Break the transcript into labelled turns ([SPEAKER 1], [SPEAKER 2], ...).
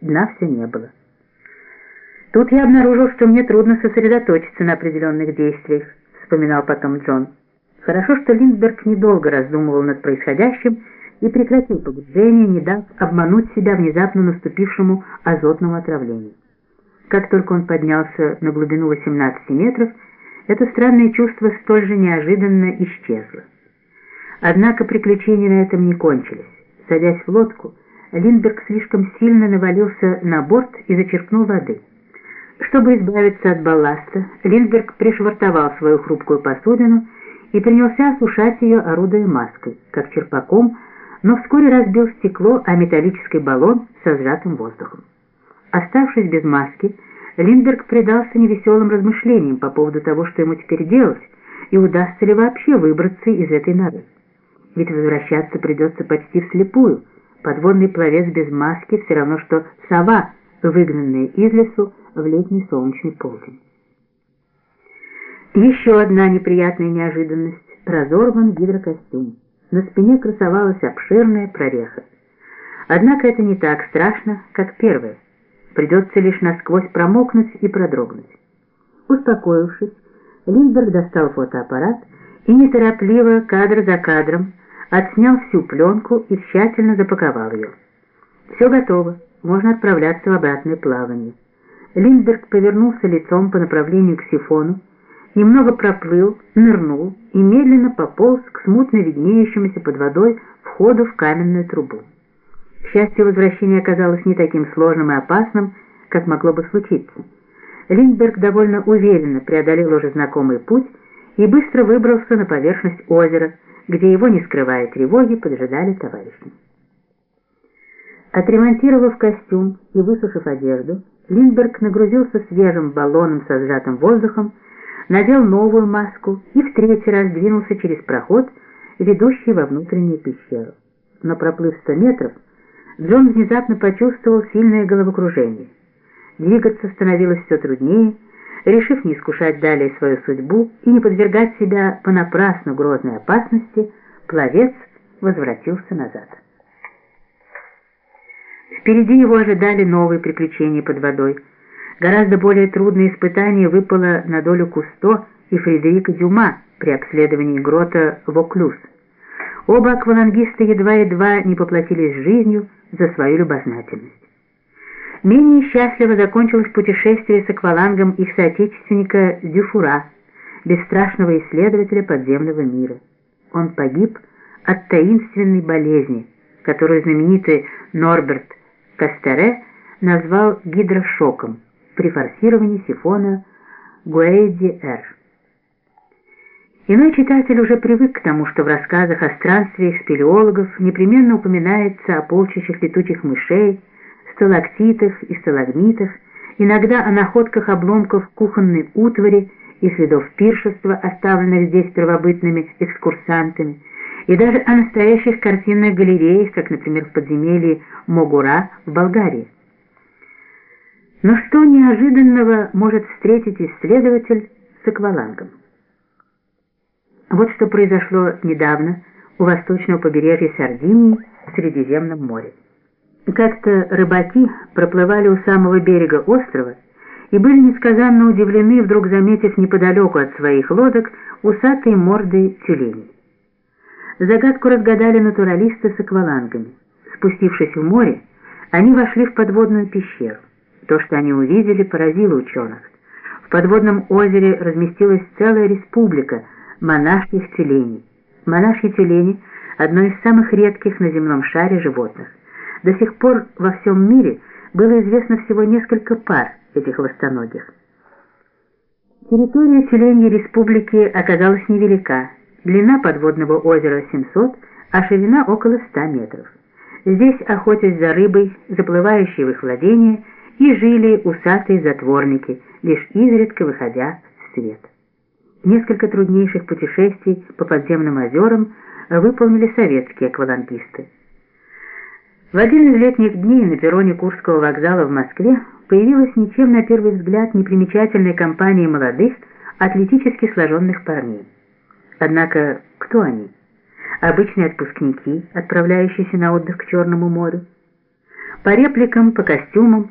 [SPEAKER 1] Дна все не было. Тут я обнаружил, что мне трудно сосредоточиться на определенных действиях, вспоминал потом Джон. Хорошо, что Линдберг недолго раздумывал над происходящим и прекратил погружение, не дав обмануть себя внезапно наступившему азотному отравлению. Как только он поднялся на глубину 18 метров, это странное чувство столь же неожиданно исчезло. Однако приключения на этом не кончились. Садясь в лодку, Линдберг слишком сильно навалился на борт и зачерпнул воды. Чтобы избавиться от балласта, Линдберг пришвартовал свою хрупкую посудину и принялся осушать ее, орудуя маской, как черпаком, но вскоре разбил стекло о металлический баллон со сжатым воздухом. Оставшись без маски, Линдберг предался невеселым размышлениям по поводу того, что ему теперь делать, и удастся ли вообще выбраться из этой норы. Ведь возвращаться придется почти вслепую. Подводный пловец без маски все равно, что сова, выгнанная из лесу в летний солнечный полдень. Еще одна неприятная неожиданность – разорван гидрокостюм. На спине красовалась обширная прореха. Однако это не так страшно, как первое. Придется лишь насквозь промокнуть и продрогнуть. Успокоившись, Линдберг достал фотоаппарат и неторопливо, кадр за кадром, отснял всю пленку и тщательно запаковал ее. Все готово, можно отправляться в обратное плавание. Линдберг повернулся лицом по направлению к сифону, немного проплыл, нырнул и медленно пополз к смутно виднеющемуся под водой входу в каменную трубу. К счастью, возвращение оказалось не таким сложным и опасным, как могло бы случиться. Линдберг довольно уверенно преодолел уже знакомый путь и быстро выбрался на поверхность озера, где его, не скрывая тревоги, поджидали товарищи. Отремонтировав костюм и высушив одежду, Линдберг нагрузился свежим баллоном со сжатым воздухом, надел новую маску и в третий раз двинулся через проход, ведущий во внутреннюю пещеру. Но проплыв 100 метров, Джон внезапно почувствовал сильное головокружение. Двигаться становилось все труднее, решив не искушать далее свою судьбу и не подвергать себя понапрасну грозной опасности, пловец возвратился назад. Впереди его ожидали новые приключения под водой. Гораздо более трудное испытание выпало на долю Кусто и Фредерика Дюма при обследовании грота Воклюз. Оба аквалангиста едва-едва не поплатились жизнью за свою любознательность. Менее счастливо закончилось путешествие с аквалангом их соотечественника Дюфура, бесстрашного исследователя подземного мира. Он погиб от таинственной болезни, которую знаменитый Норберт Кастере назвал гидрошоком при форсировании сифона Гуэйди-Р. Иной читатель уже привык к тому, что в рассказах о странствиях спелеологов непременно упоминается о полчищах летучих мышей, сталактитах и сталагмитах, иногда о находках обломков кухонной утвари и следов пиршества, оставленных здесь первобытными экскурсантами, и даже о настоящих картинных галереях, как, например, в подземелье Могура в Болгарии. Но что неожиданного может встретить исследователь с аквалангом? Вот что произошло недавно у восточного побережья Сардинии в Средиземном море. Как-то рыбаки проплывали у самого берега острова и были несказанно удивлены, вдруг заметив неподалеку от своих лодок усатые морды тюленей. Загадку разгадали натуралисты с аквалангами. Спустившись в море, они вошли в подводную пещеру. То, что они увидели, поразило ученых. В подводном озере разместилась целая республика монашьих тюленей. Монашьи тюлени – одно из самых редких на земном шаре животных. До сих пор во всем мире было известно всего несколько пар этих ластоногих. Территория тюленьей республики оказалась невелика. Длина подводного озера 700, а ширина около 100 метров. Здесь охотясь за рыбой, заплывающей в их владение, и жили усатые затворники, лишь изредка выходя в свет. Несколько труднейших путешествий по подземным озерам выполнили советские аквалангисты. В один из летних дней на перроне Курского вокзала в Москве появилась ничем на первый взгляд непримечательная компания молодых, атлетически сложенных парней. Однако кто они? Обычные отпускники, отправляющиеся на отдых к Черному морю? По репликам, по костюмам